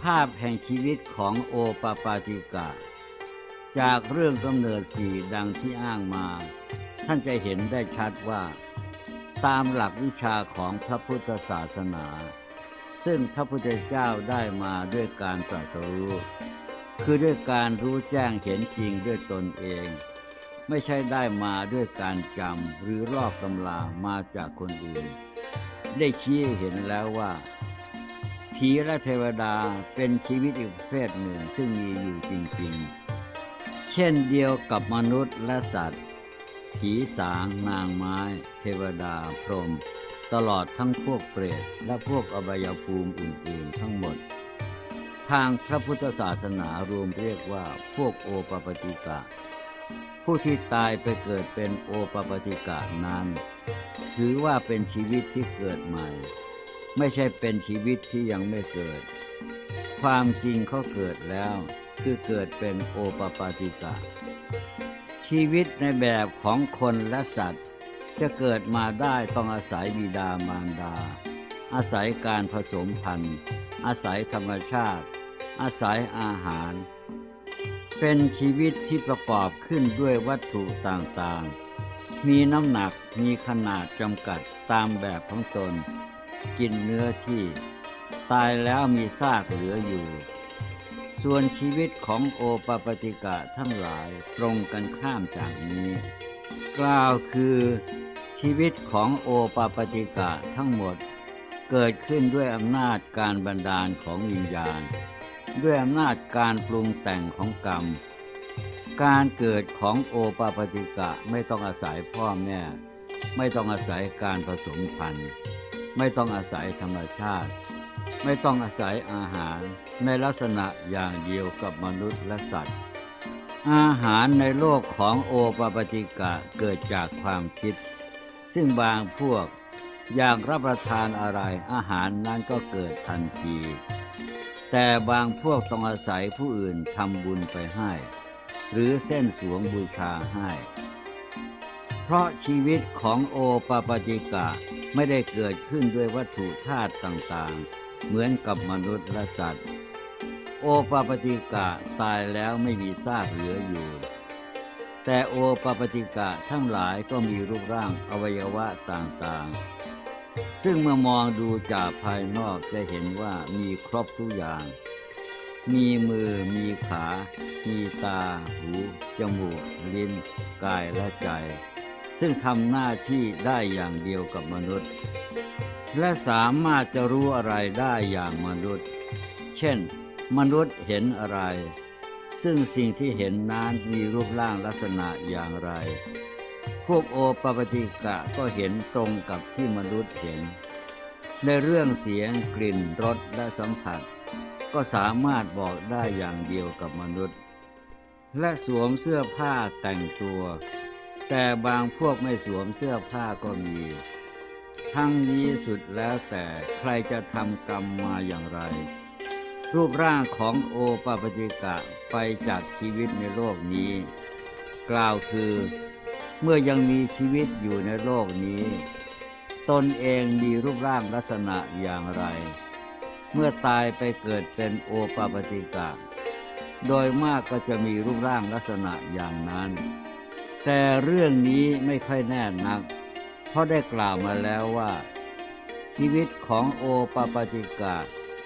ภาพแห่งชีวิตของโอปปาติกะ จากเรื่องกำเนิดสี่ดังที่อ้างมา ท่านจะเห็นได้ชัดว่า ตามหลักวิชาของพระพุทธศาสนา ซึ่งพระพุทธเจ้าได้มาด้วยการตรัสรู้คือด้วยการรู้แจ้งเห็นจริงด้วยตนเอง ไม่ใช่ได้มาด้วยการจำหรือลอกตำรามาจากคนอื่น ได้ชี้เห็นแล้วว่า ผีและเทวดาเป็นชีวิตอีกประเภทหนึ่งซึ่งมีอยู่จริงๆ เช่นเดียวกับมนุษย์และสัตว์ ผีสาง นางไม้ เทวดาพรหมตลอดทั้งพวกเปรตและพวกอบายภูมิอื่นๆทั้งหมด ทางพระพุทธศาสนารวมเรียกว่าพวกโอปปติกะ ผู้ที่ตายไปเกิดเป็นโอปปติกะนั้น ถือว่าเป็นชีวิตที่เกิดใหม่ ไม่ใช่เป็นชีวิตที่ยังไม่เกิด ความจริงเขาเกิดแล้ว คือเกิดเป็นโอปปาติกะ ชีวิตในแบบของคนและสัตว์ จะเกิดมาได้ต้องอาศัยบิดามารดา อาศัยการผสมพันธุ์ อาศัยธรรมชาติ อาศัยอาหาร เป็นชีวิตที่ประกอบขึ้นด้วยวัตถุต่างๆ มีน้ำหนักมีขนาดจำกัดตามแบบของตน กินเนื้อที่ ตายแล้วมีซากเหลืออยู่ ส่วนชีวิตของโอปปติกะทั้งหลายตรงกันข้ามจากนี้ กล่าวคือชีวิตของโอปปติกะทั้งหมดเกิดขึ้นด้วยอำนาจการบันดาลของวิญญาณ ด้วยอำนาจการปรุงแต่งของกรรม การเกิดของโอปปติกะไม่ต้องอาศัยพ่อแม่ ไม่ต้องอาศัยการผสมพันธุ์ ไม่ต้องอาศัยธรรมชาติ ไม่ต้องอาศัยอาหารในลักษณะอย่างเดียวกับมนุษย์และสัตว์ อาหารในโลกของโอปปติกะเกิดจากความคิด ซึ่งบางพวกอยากรับประทานอะไรอาหารนั้นก็เกิดทันที แต่บางพวกต้องอาศัยผู้อื่นทำบุญไปให้ หรือเซ่นสรวงบูชาให้ เพราะชีวิตของโอปปติกะ ไม่ได้เกิดขึ้นด้วยวัตถุธาตุต่างๆ เหมือนกับมนุษย์และสัตว์ โอปปติกะตายแล้วไม่มีซากเหลืออยู่ แต่โอปปติกะทั้งหลายก็มีรูปร่างอวัยวะต่างๆ ซึ่งเมื่อมองดูจากภายนอกจะเห็นว่ามีครบทุกอย่างมีมือ มีขา มีตา หู จมูก ลิ้น กายและใจ ซึ่งทำหน้าที่ได้อย่างเดียวกับมนุษย์ และสามารถจะรู้อะไรได้อย่างมนุษย์ เช่น มนุษย์เห็นอะไร ซึ่งสิ่งที่เห็นนั้นมีรูปร่างลักษณะอย่างไร พวกโอปปติกะก็เห็นตรงกับที่มนุษย์เห็น ในเรื่องเสียงกลิ่นรสและสัมผัส ก็สามารถบอกได้อย่างเดียวกับมนุษย์ และสวมเสื้อผ้าแต่งตัว แต่บางพวกไม่สวมเสื้อผ้าก็มี ทั้งนี้สุดแล้วแต่ใครจะทำกรรมมาอย่างไร รูปร่างของโอปปาติกะไปจากชีวิตในโลกนี้ กล่าวคือเมื่อยังมีชีวิตอยู่ในโลกนี้ ตนเองมีรูปร่างลักษณะอย่างไร เมื่อตายไปเกิดเป็นโอปปาติกะ โดยมากก็จะมีรูปร่างลักษณะอย่างนั้น แต่เรื่องนี้ไม่ค่อยแน่นัก เพราะได้กล่าวมาแล้วว่า ชีวิตของโอปปาติกะ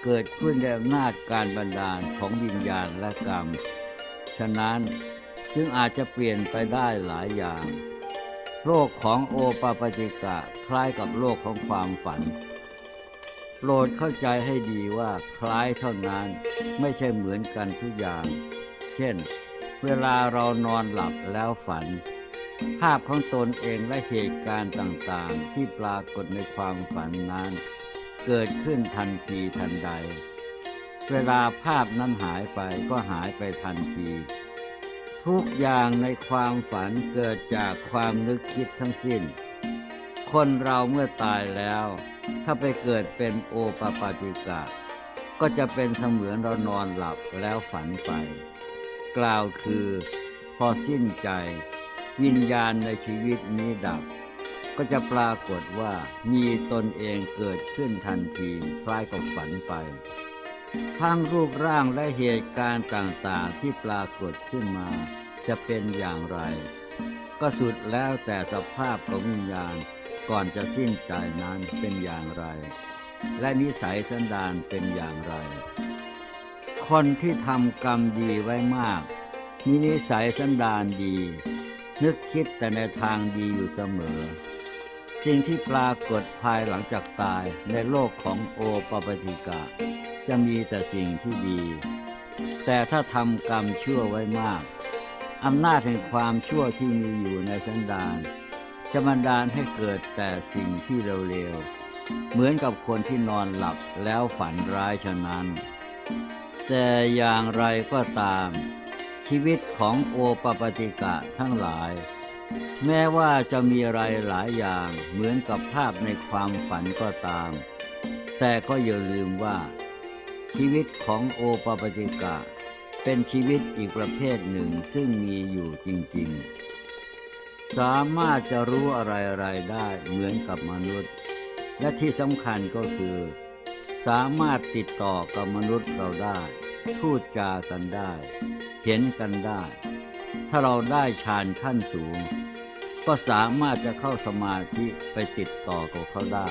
เกิดขึ้นด้วยอำนาจการบันดาลของวิญญาณและกรรม ฉะนั้นจึงอาจจะเปลี่ยนไปได้หลายอย่าง โลกของโอปปาติกะคล้ายกับโลกของความฝัน โปรดเข้าใจให้ดีว่าคล้ายเท่านั้นไม่ใช่เหมือนกันทุกอย่าง เช่น เวลาเรานอนหลับแล้วฝัน ภาพของตนเองและเหตุการณ์ต่างๆ ที่ปรากฏในความฝันนั้น เกิดขึ้นทันทีทันใด เวลาภาพนั้นหายไปก็หายไปทันที ทุกอย่างในความฝันเกิดจากความนึกคิดทั้งสิ้น คนเราเมื่อตายแล้ว ถ้าไปเกิดเป็นโอปปาติกะก็จะเป็นเสมือนเรานอนหลับแล้วฝันไป กล่าวคือ พอสิ้นใจ วิญญาณในชีวิตนี้ดับ ก็จะปรากฏว่ามีตนเองเกิดขึ้นทันทีคล้ายกับฝันไปทั้งรูปร่างและเหตุการณ์ต่างๆที่ปรากฏขึ้นมา จะเป็นอย่างไร ก็สุดแล้วแต่สภาพของวิญญาณก่อนจะสิ้นใจนั้นเป็นอย่างไร และนิสัยสันดานเป็นอย่างไร คนที่ทำกรรมดีไว้มาก มีนิสัยสันดานดี นึกคิดแต่ในทางดีอยู่เสมอ สิ่งที่ปรากฏภายหลังจากตายในโลกของโอปปติกะ จะมีแต่สิ่งที่ดี แต่ถ้าทำกรรมชั่วไว้มากอำนาจแห่งความชั่วที่มีอยู่ในสันดานจะบันดาลให้เกิดแต่สิ่งที่เร็วๆ เหมือนกับคนที่นอนหลับแล้วฝันร้ายฉะนั้น แต่อย่างไรก็ตาม ชีวิตของโอปปติกะทั้งหลาย แม้ว่าจะมีอะไรหลายอย่างเหมือนกับภาพในความฝันก็ตาม แต่ก็อย่าลืมว่า ชีวิตของโอปปติกะ เป็นชีวิตอีกประเภทหนึ่งซึ่งมีอยู่จริงๆ สามารถจะรู้อะไรๆได้เหมือนกับมนุษย์ และที่สำคัญก็คือ สามารถติดต่อกับมนุษย์เราได้พูดจากันได้ เห็นกันได้ ถ้าเราได้ฌานขั้นสูง ก็สามารถจะเข้าสมาธิไปติดต่อกับเขาได้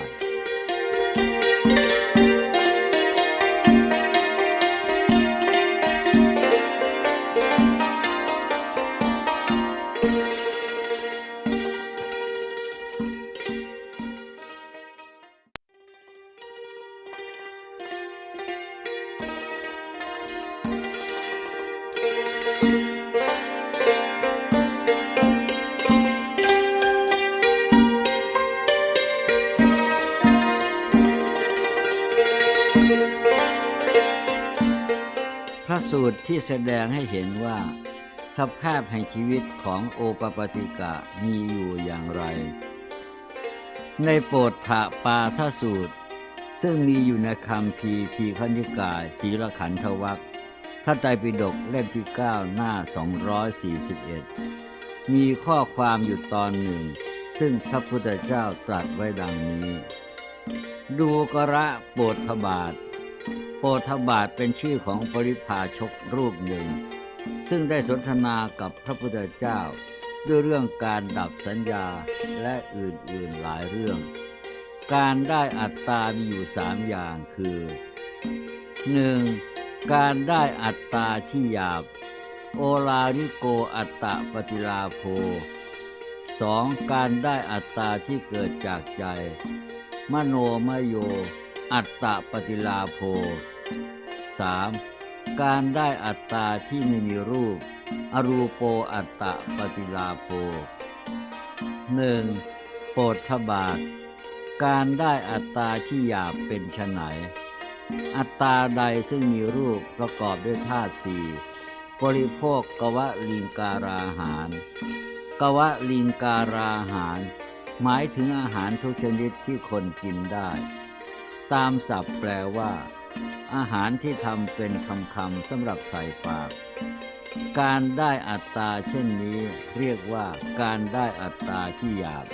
สูตรที่แสดงให้เห็นว่า สภาพแห่งชีวิตของโอปปติกะมีอยู่อย่างไร ในโปรดถะปาทสูตร ซึ่งมีอยู่ในคำพีทีขณิกายศีลขันธวัคพระไตรปิฎกเล่มที่ 9 หน้า 241 มีข้อความอยู่ตอนหนึ่ง ซึ่งพระพุทธเจ้าตรัสไว้ดังนี้ ดูกระโปรดทบาท โปธบาทเป็นชื่อของปริพาชกรูปหนึ่ง ซึ่งได้สนทนากับพระพุทธเจ้า ด้วยเรื่องการดับสัญญาและอื่นๆหลายเรื่อง การได้อัตตามีอยู่สามอย่างคือ 1. การได้อัตตาที่หยาบ โอลาริโกอัตตะปฏิลาโภ 2. การได้อัตตาที่เกิดจากใจ มโนมโย อัตตะปฏิลาโภ 3. การได้อัตตาที่ไม่มีรูป อรูปโปอัตตะปฏิลาโภ 1. โปรดทบาท การได้อัตตาที่หยาบเป็นไฉนอัตตาใดซึ่งมีรูปประกอบด้วยธาตุสี่บริโภคกวะลิงการาหาร กวะลิงการาหาร หมายถึงอาหารทุกชนิดที่คนกินได้ ตามศัพท์แปลว่า อาหารที่ทำเป็นคำคำสำหรับใส่ปาก การได้อัตตาเช่นนี้เรียกว่าการได้อัตตาที่หยาบ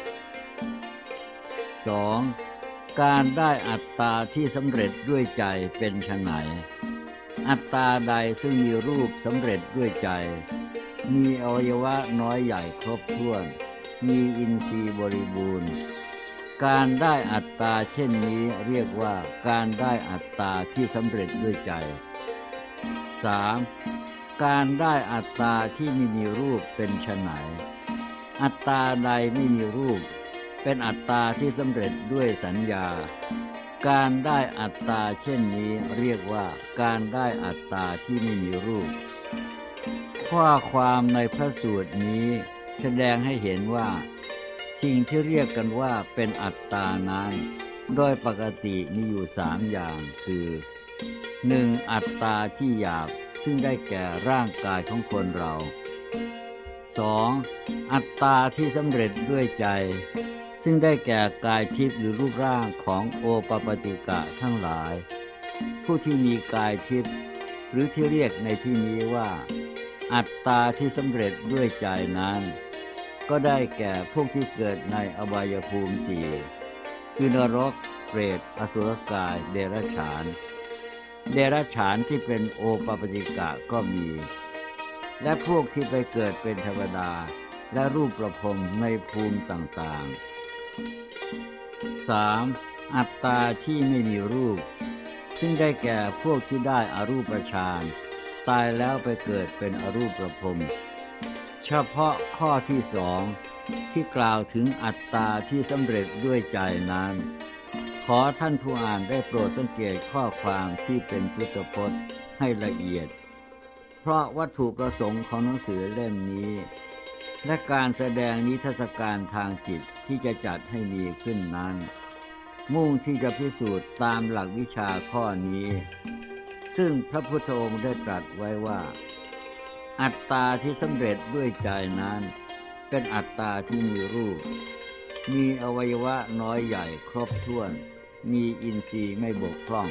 2. การได้อัตตาที่สำเร็จด้วยใจเป็นชไฉนอัตตาใดซึ่งมีรูปสำเร็จด้วยใจ มีอวัยวะน้อยใหญ่ครบถ้วน มีอินทรีย์บริบูรณ์ การได้อัตตาเช่นนี้เรียกว่าการได้อัตตาที่สำเร็จด้วยใจ 3. การได้อัตตาที่ไม่มีรูปเป็นไฉนอัตตาใดไม่มีรูป เป็นอัตตาที่สำเร็จด้วยสัญญา การได้อัตตาเช่นนี้เรียกว่าการได้อัตตาที่ไม่มีรูป ข้อความในพระสูตรนี้แสดงให้เห็นว่า สิ่งที่เรียกกันว่าเป็นอัตตานั้น โดยปกติมีอยู่สามอย่างคือ 1. อัตตาที่หยาบซึ่งได้แก่ร่างกายของคนเรา 2. อัตตาที่สำเร็จด้วยใจ ซึ่งได้แก่กายทิพย์หรือรูปร่างของโอปปติกะทั้งหลาย ผู้ที่มีกายทิพย์หรือที่เรียกในที่นี้ว่า อัตตาที่สำเร็จด้วยใจนั้น ก็ได้แก่พวกที่เกิดในอบายภูมิสี่คือนรกเปรตอสุรกาย เดรัจฉาน เดรัจฉานที่เป็นโอปปติกะก็มี และพวกที่ไปเกิดเป็นเทวดาและรูปประพรมในภูมิต่างๆ 3. อัตตาที่ไม่มีรูป ซึ่งได้แก่พวกที่ได้อารูปฌานตายแล้วไปเกิดเป็นอรูปประพรม เฉพาะข้อที่สองที่กล่าวถึงอัตตาที่สำเร็จด้วยใจนั้น ขอท่านผู้อ่านได้โปรดสังเกตข้อความที่เป็นพุทธพจน์ให้ละเอียด เพราะวัตถุประสงค์ของหนังสือเล่มนี้ และการแสดงนิทรรศการทางจิตที่จะจัดให้มีขึ้นนั้น มุ่งที่จะพิสูจน์ตามหลักวิชาข้อนี้ ซึ่งพระพุทธองค์ได้ตรัสไว้ว่า อัตตาที่สำเร็จด้วยใจนั้น เป็นอัตตาที่มีรูป มีอวัยวะน้อยใหญ่ครบถ้วน มีอินทรีย์ไม่บกพร่อง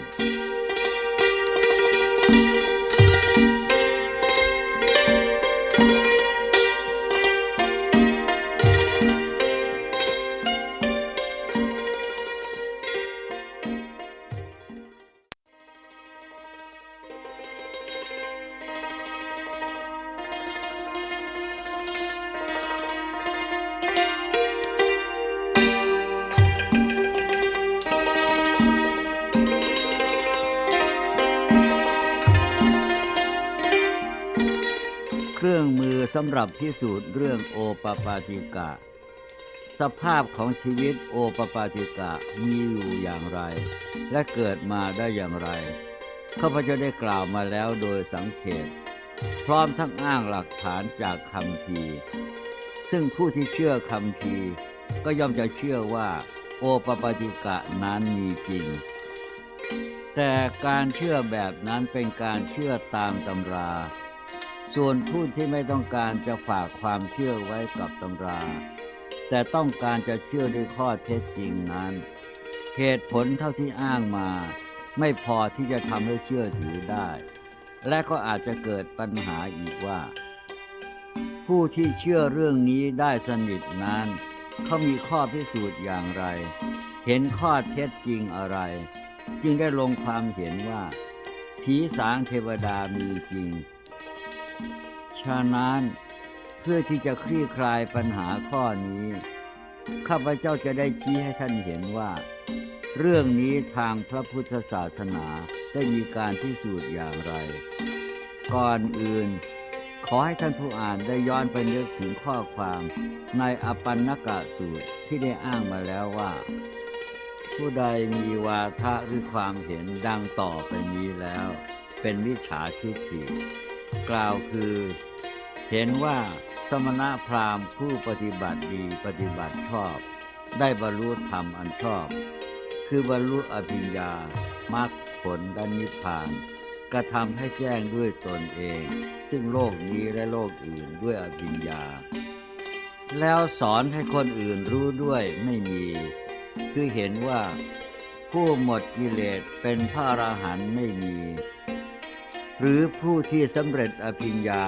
หรับพิสูจน์เรื่องโอปปาติกะ สภาพของชีวิตโอปปาติกะมีอยู่อย่างไร และเกิดมาได้อย่างไรข้าพเจ้าได้กล่าวมาแล้วโดยสังเกตพร้อมทั้งอ้างหลักฐานจากคำพีซึ่งผู้ที่เชื่อคำพีก็ย่อมจะเชื่อว่า โอปปาติกะนั้นมีจริง แต่การเชื่อแบบนั้นเป็นการเชื่อตามตำรา ส่วนผู้ที่ไม่ต้องการจะฝากความเชื่อไว้กับตำรา แต่ต้องการจะเชื่อด้วยข้อเท็จจริงนั้น เหตุผลเท่าที่อ้างมา ไม่พอที่จะทำให้เชื่อถือได้ และก็อาจจะเกิดปัญหาอีกว่า ผู้ที่เชื่อเรื่องนี้ได้สนิทนั้นเขามีข้อพิสูจน์อย่างไร เห็นข้อเท็จจริงอะไร จึงได้ลงความเห็นว่า ผีสางเทวดามีจริง ฉะนั้น เพื่อที่จะคลี่คลายปัญหาข้อนี้ ข้าพเจ้าจะได้ชี้ให้ท่านเห็นว่า เรื่องนี้ทางพระพุทธศาสนาได้มีการพิสูจน์อย่างไร ก่อนอื่น ขอให้ท่านผู้อ่านได้ย้อนไปนึกถึงข้อความในอปันนกะสูตรที่ได้อ้างมาแล้วว่า ผู้ใดมีวาทะหรือความเห็นดังต่อไปนี้แล้ว เป็นมิจฉาทิฏฐิกล่าวคือ เห็นว่าสมณะพราหมณ์ผู้ปฏิบัติดีปฏิบัติชอบ ได้บรรลุธรรมอันชอบ คือบรรลุอภิญญามรรคผลและนิพพาน กระทำให้แจ้งด้วยตนเอง ซึ่งโลกนี้และโลกอื่นด้วยอภิญญา แล้วสอนให้คนอื่นรู้ด้วยไม่มี คือเห็นว่า ผู้หมดกิเลสเป็นพระอราหันต์ไม่มี หรือผู้ที่สำเร็จอภิญญา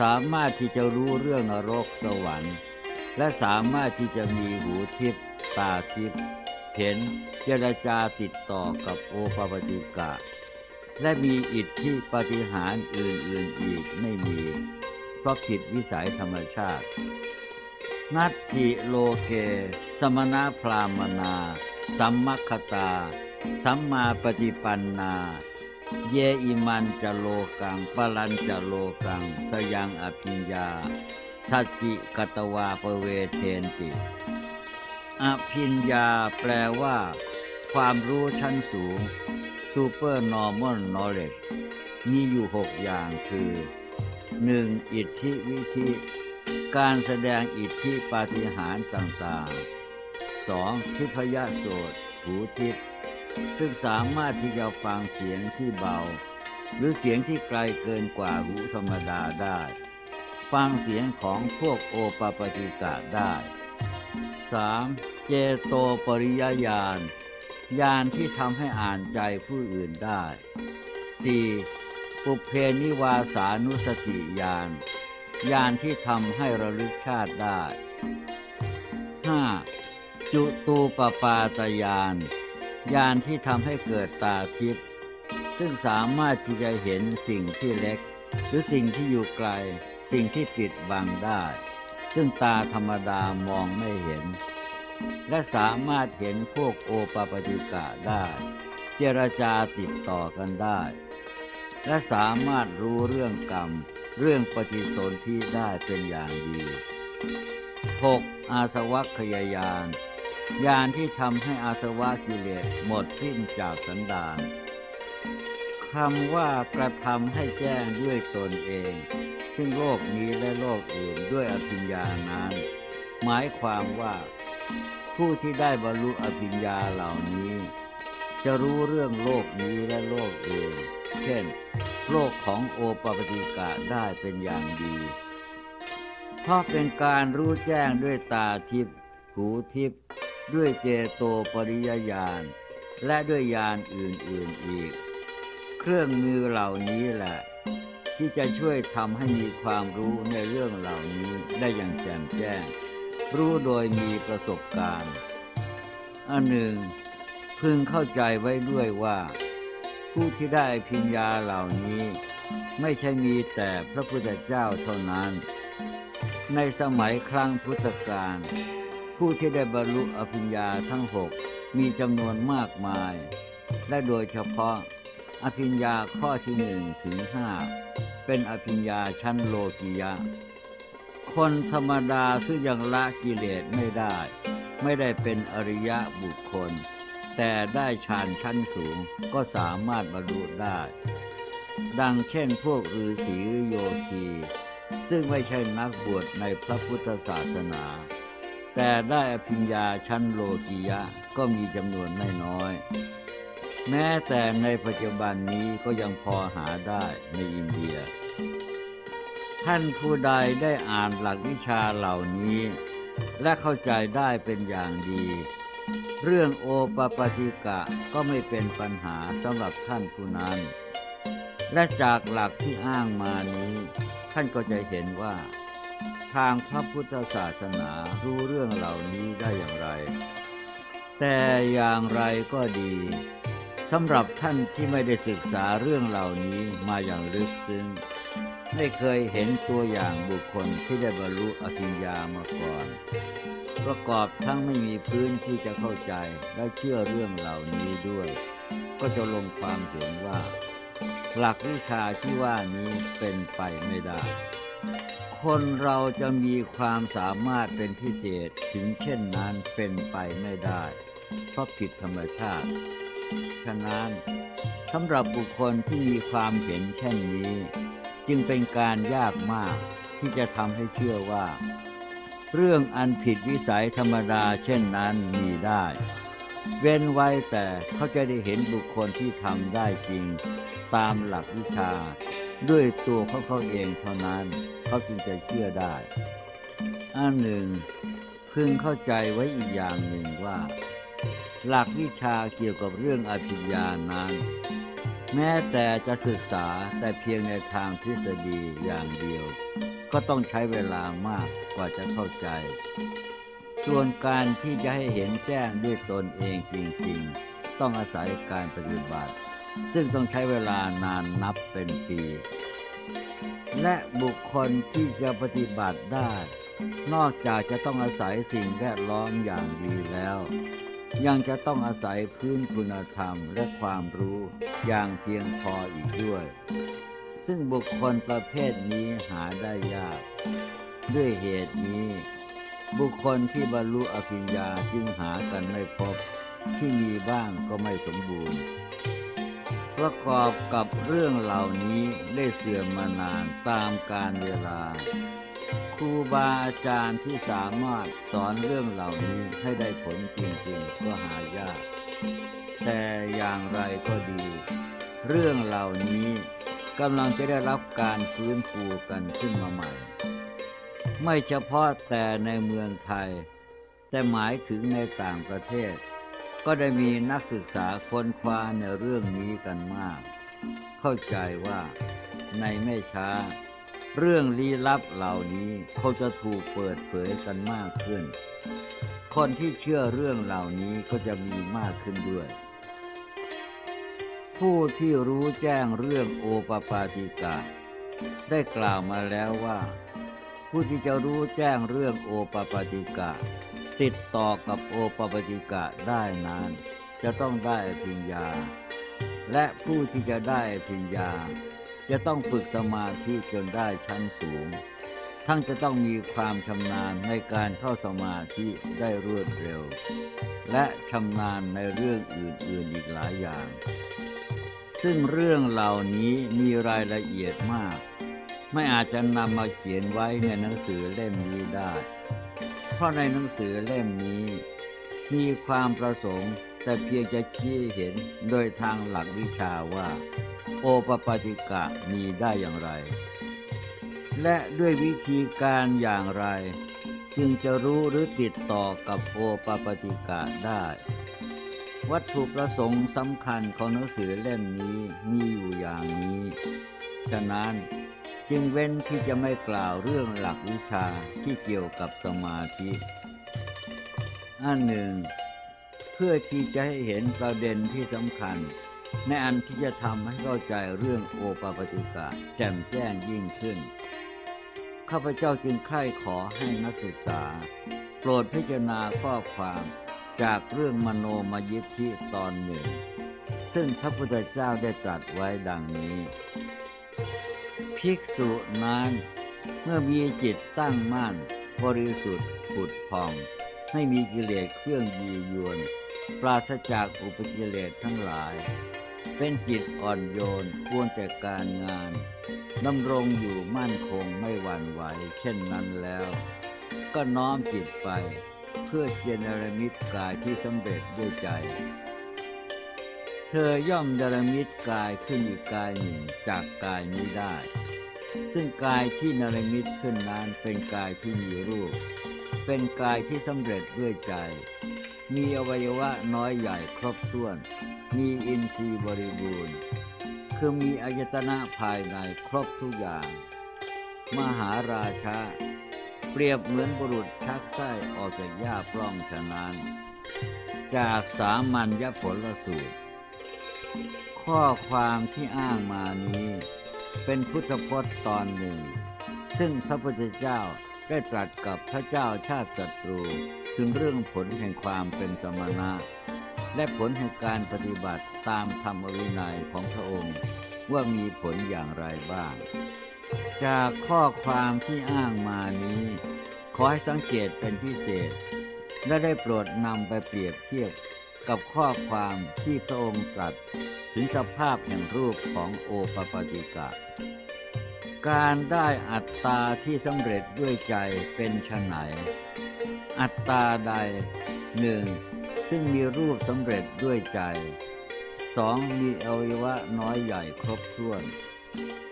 สามารถที่จะรู้เรื่องนรกสวรรค์ และสามารถที่จะมีหูทิพย์ตาทิพย์เห็นเจรจาติดต่อกับโอปปติกะ และมีอิทธิปฏิหารอื่นๆอีกไม่มี เพราะผิดวิสัยธรรมชาติ นัตถิโลเก สมณพรามนา สัมมัคคตา สัมมาปฏิปันนา เยอิมันจะโลกังปลันจะโลกัง สยังอภิญญาสัจจิกตวาปเวเทนติ อภิญญาแปลว่า ความรู้ชั้นสูง Super Normal Knowledge มีอยู่หกอย่างคือ 1. อิทธิวิธิการแสดงอิทธิปาฏิหาริย์ต่างๆ 2. ทิพยโสตหูทิพย์ ซึ่งสามารถที่จะฟังเสียงที่เบา หรือเสียงที่ไกลเกินกว่าหูธรรมดาได้ ฟังเสียงของพวกโอปปาติกะได้ 3. เจโตปริยญาณญาณที่ทำให้อ่านใจผู้อื่นได้ 4. ปุเพนิวาสานุสติญาณญาณที่ทำให้ระลึกชาติได้ 5. จุตูปปาตญาณ ญาณที่ทำให้เกิดตาทิพย์ซึ่งสามารถที่จะเห็นสิ่งที่เล็ก หรือสิ่งที่อยู่ไกล สิ่งที่ปิดบังได้ ซึ่งตาธรรมดามองไม่เห็น และสามารถเห็นพวกโอปปาติกะได้ เจรจาติดต่อกันได้ และสามารถรู้เรื่องกรรม เรื่องปฏิสนธิได้เป็นอย่างดี 6. อาสวัคยายาน ยานที่ทำให้อาสวะกิเลสหมดสิ้นจากสันดานคำว่ากระทำให้แจ้งด้วยตนเอง ซึ่งโลกนี้และโลกอื่นด้วยอภิญญานั้น หมายความว่า ผู้ที่ได้บรรลุอภิญญาเหล่านี้ จะรู้เรื่องโลกนี้และโลกอื่น เช่น โลกของโอปปติกะได้เป็นอย่างดีเพราะเป็นการรู้แจ้งด้วยตาทิพย์หูทิพย์ ด้วยเจโตปริยญาณและด้วยญาณอื่นๆอีก เครื่องมือเหล่านี้แหละ ที่จะช่วยทำให้มีความรู้ในเรื่องเหล่านี้ได้อย่างแจ่มแจ้ง รู้โดยมีประสบการณ์ อันหนึ่ง พึงเข้าใจไว้ด้วยว่า ผู้ที่ได้พิญญาเหล่านี้ ไม่ใช่มีแต่พระพุทธเจ้าเท่านั้น ในสมัยครั้งพุทธกาล ผู้ที่ได้บรรลุอภิญญาทั้งหกมีจำนวนมากมาย และโดยเฉพาะ อภิญญาข้อที่หนึ่งถึงห้าเป็นอภิญญาชั้นโลกิยะ คนธรรมดาซึ่งยังละกิเลสไม่ได้ ไม่ได้เป็นอริยะบุคคล แต่ได้ฌานชั้นสูงก็สามารถบรรลุได้ ดังเช่นพวกฤาษีโยคี ซึ่งไม่ใช่นักบวชในพระพุทธศาสนา แต่ได้อภิญญาชั้นโลกิยะก็มีจำนวนไม่น้อย แม้แต่ในปัจจุบันนี้ก็ยังพอหาได้ในอินเดีย ท่านผู้ใดได้อ่านหลักวิชาเหล่านี้ และเข้าใจได้เป็นอย่างดี เรื่องโอปปติกะก็ไม่เป็นปัญหาสำหรับท่านผู้นั้น และจากหลักที่อ้างมานี้ ท่านก็จะเห็นว่า ทางพระพุทธศาสนารู้เรื่องเหล่านี้ได้อย่างไร แต่อย่างไรก็ดีสำหรับท่านที่ไม่ได้ศึกษาเรื่องเหล่านี้มาอย่างลึกซึ้งไม่เคยเห็นตัวอย่างบุคคลที่ได้บรรลุอภิญญามาก่อน ประกอบทั้งไม่มีพื้นที่จะเข้าใจและเชื่อเรื่องเหล่านี้ด้วย ก็จะลงความเห็นว่า หลักวิชาที่ว่านี้เป็นไปไม่ได้ คนเราจะมีความสามารถเป็นพิเศษถึงเช่นนั้นเป็นไปไม่ได้ เพราะผิดธรรมชาติ ฉะนั้นสำหรับบุคคลที่มีความเห็นเช่นนี้ จึงเป็นการยากมากที่จะทำให้เชื่อว่า เรื่องอันผิดวิสัยธรรมดาเช่นนั้นมีได้ เว้นไว้แต่เขาจะได้เห็นบุคคลที่ทำได้จริง ตามหลักวิชา ด้วยตัวเขาเขาเองเท่านั้นเขาจึงจะเชื่อได้ อันหนึ่งพึงเข้าใจไว้อีกอย่างหนึ่งว่า หลักวิชาเกี่ยวกับเรื่องอภิญญานั้น แม้แต่จะศึกษาแต่เพียงในทางทฤษฎีอย่างเดียว ก็ต้องใช้เวลามากกว่าจะเข้าใจ ส่วนการที่จะให้เห็นแจ้งด้วยตนเองจริง ๆ ต้องอาศัยการปฏิบัติ ซึ่งต้องใช้เวลานานนับเป็นปี และบุคคลที่จะปฏิบัติได้ นอกจากจะต้องอาศัยสิ่งแวดล้อมอย่างดีแล้ว ยังจะต้องอาศัยพื้นคุณธรรมและความรู้อย่างเพียงพออีกด้วย ซึ่งบุคคลประเภทนี้หาได้ยาก ด้วยเหตุนี้บุคคลที่บรรลุอภิญญาจึงหากันไม่พบที่มีบ้างก็ไม่สมบูรณ์ ประกอบกับเรื่องเหล่านี้ได้เสื่อมมานานตามกาลเวลา ครูบาอาจารย์ที่สามารถสอนเรื่องเหล่านี้ให้ได้ผลจริงๆก็หายาก แต่อย่างไรก็ดี เรื่องเหล่านี้กำลังจะได้รับการฟื้นฟูกันขึ้นมาใหม่ ไม่เฉพาะแต่ในเมืองไทย แต่หมายถึงในต่างประเทศ ก็ได้มีนักศึกษาค้นคว้าในเรื่องนี้กันมาก เข้าใจว่าในไม่ช้า เรื่องลี้ลับเหล่านี้เขาจะถูกเปิดเผยกันมากขึ้น คนที่เชื่อเรื่องเหล่านี้ก็จะมีมากขึ้นด้วย ผู้ที่รู้แจ้งเรื่องโอปปาติกะได้กล่าวมาแล้วว่า ผู้ที่จะรู้แจ้งเรื่องโอปปาติกะ ติดต่อกับโอปปาติกะได้นาน จะต้องได้อภิญญา และผู้ที่จะได้อภิญญา จะต้องฝึกสมาธิจนได้ชั้นสูง ทั้งจะต้องมีความชำนาญในการเข้าสมาธิได้รวดเร็ว และชำนาญในเรื่องอื่นๆอีกหลายอย่าง ซึ่งเรื่องเหล่านี้มีรายละเอียดมาก ไม่อาจจะนำมาเขียนไว้ในหนังสือเล่มนี้ได้ เพราะในหนังสือเล่มนี้ มีความประสงค์ แต่เพียงจะชี้เห็นโดยทางหลักวิชาว่า โอปปาติกะมีได้อย่างไร และด้วยวิธีการอย่างไร จึงจะรู้หรือติดต่อกับโอปปาติกะได้ วัตถุประสงค์สำคัญของหนังสือเล่มนี้มีอยู่อย่างนี้ ฉะนั้น จึงเว้นที่จะไม่กล่าวเรื่องหลักวิชาที่เกี่ยวกับสมาธิ อันหนึ่ง เพื่อที่จะให้เห็นประเด็นที่สำคัญ ในอันที่จะทำให้เข้าใจเรื่องโอปปติกะแจ่มแจ้งยิ่งขึ้น ข้าพเจ้าจึงใคร่ขอให้นักศึกษา โปรดพิจารณาข้อความจากเรื่องมโนมยิทธิตอนหนึ่ง ซึ่งพระพุทธเจ้าได้ตรัสไว้ดังนี้ ภิกษุนั้นเมื่อมีจิตตั้งมั่น บริสุทธิ์ผุดผ่อง ไม่มีกิเลสเครื่องยียวน ปราศจากอุปกิเลสทั้งหลาย เป็นจิตอ่อนโยนควรแต่การงานดำรงอยู่มั่นคงไม่หวั่นไหว เช่นนั้นแล้ว ก็น้อมจิตไป เพื่อเจนรมิตกายที่สำเร็จด้วยใจ ธอย่อมดรมิตกายขึ้นอีกกายหนึ่งจากกายนี้ได้ ซึ่งกายที่นรมิตขึ้นนั้นเป็นกายที่มีรูป เป็นกายที่สำเร็จด้วยใจ มีอวัยวะน้อยใหญ่ครบถ้วน มีอินทรีย์บริบูรณ์ คือมีอายตนะภายในครบทุกอย่าง มหาราชาเปรียบเหมือนบุรุษชักไส้ออกจากหญ้าปล้องฉะนั้น จากสามัญญผลสูตร ข้อความที่อ้างมานี้ เป็นพุทธพจน์ตอนหนึ่ง ซึ่งพระพุทธเจ้าได้ตรัสกับพระเจ้าชาติศัตรูถึงเรื่องผลแห่งความเป็นสมณะ และผลแห่งการปฏิบัติตามธรรมวินัยของพระองค์ว่ามีผลอย่างไรบ้าง จากข้อความที่อ้างมานี้ ขอให้สังเกตเป็นพิเศษ และได้โปรดนำไปเปรียบเทียบ กับข้อความที่พระองค์ตรัสถึงสภาพแห่งรูปของโอปปาติกะ การได้อัตตาที่สำเร็จด้วยใจเป็นชนไฉนอัตตาใดหนึ่งซึ่งมีรูปสำเร็จด้วยใจสองมีอวัยวะน้อยใหญ่ครบถ้วน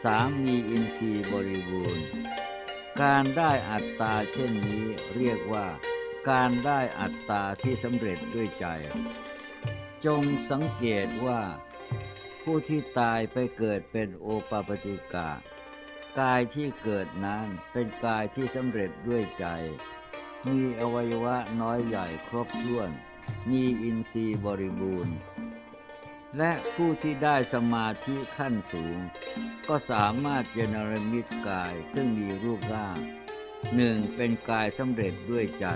สามมีอินทรีย์บริบูรณ์ การได้อัตตาเช่นนี้เรียกว่า การได้อัตตาที่สำเร็จด้วยใจ จงสังเกตว่า ผู้ที่ตายไปเกิดเป็นโอปปติกะ กายที่เกิดนั้นเป็นกายที่สำเร็จด้วยใจ มีอวัยวะน้อยใหญ่ครบถ้วน มีอินทรีย์บริบูรณ์ และผู้ที่ได้สมาธิขั้นสูง ก็สามารถเจนรมิตกายซึ่งมีรูปร่าง หนึ่งเป็นกายสำเร็จด้วยใจ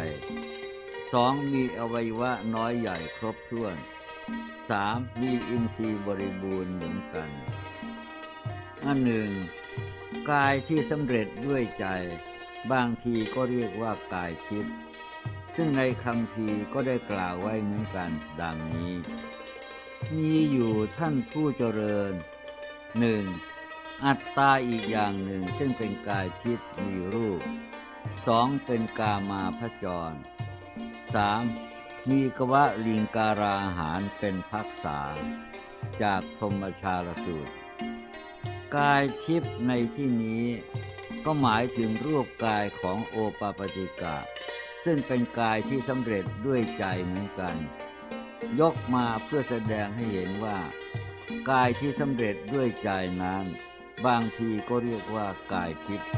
สองมีอวัยวะน้อยใหญ่ครบถ้วนสามมีอินทรีย์บริบูรณ์เหมือนกันอันหนึ่งกายที่สำเร็จด้วยใจ บางทีก็เรียกว่ากายทิพย์ซึ่งในคำพีรก็ได้กล่าวไว้เหมือนกันดังนี้ มีอยู่ท่านผู้เจริญหนึ่งอัตตาอีกอย่างหนึ่งซึ่งเป็นกายทิพย์มีรูป สองเป็นกามาพจรสามมีกวะลิงการาหารเป็นพักษา จากพรมชาลสูตร กายทิพย์ในที่นี้ ก็หมายถึงรูปกายของโอปปติกะ ซึ่งเป็นกายที่สำเร็จด้วยใจเหมือนกัน ยกมาเพื่อแสดงให้เห็นว่า กายที่สำเร็จด้วยใจนั้น บางทีก็เรียกว่ากายทิพย์